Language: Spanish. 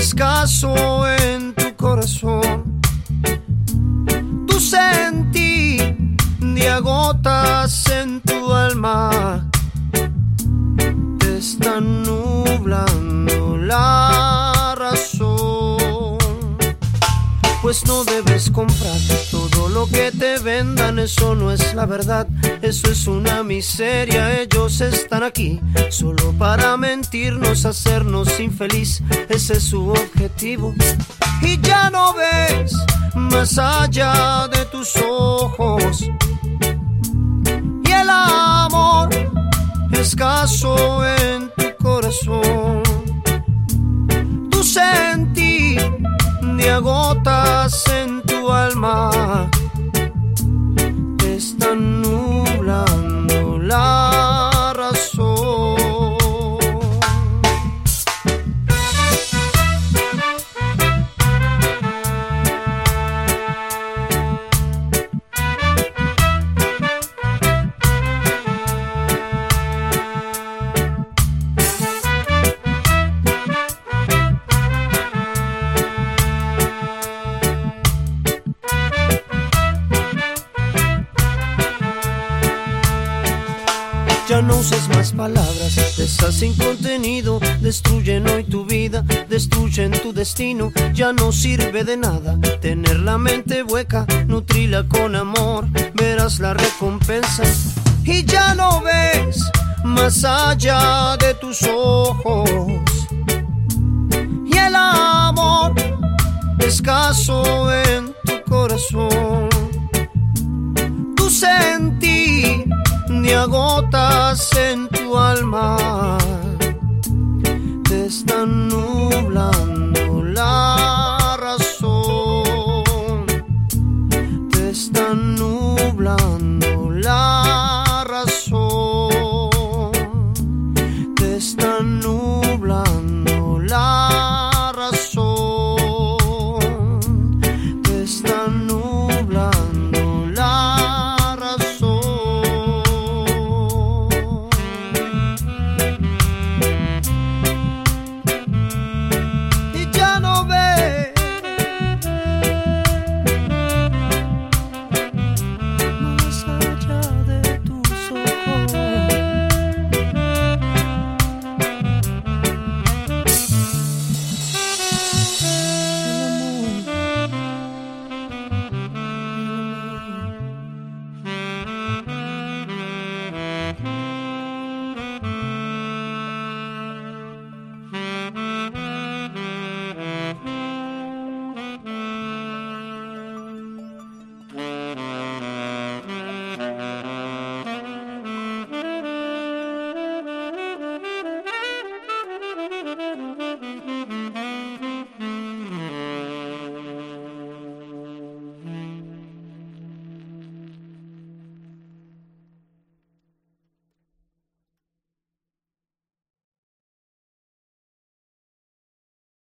En tu corazón. Tu sentir de agotas en tu alma. Te están nublando la razón. Pues no debes comprar todo lo que te vendan, eso no es la verdad. Eso es una miseria, ellos están aquí solo para mentirnos, hacernos infeliz. Ese es su objetivo. Y ya no ves más allá de tus ojos. Y el amor escaso en tu corazón. Tu sentir de agotas en palabras, estás sin contenido, destruyen hoy tu vida, destruyen tu destino, ya no sirve de nada tener la mente hueca, nutrila con amor, verás la recompensa. Y ya no ves más allá de tus ojos. Y el amor escaso en tu corazón, tu sentir agotas en tu alma, te están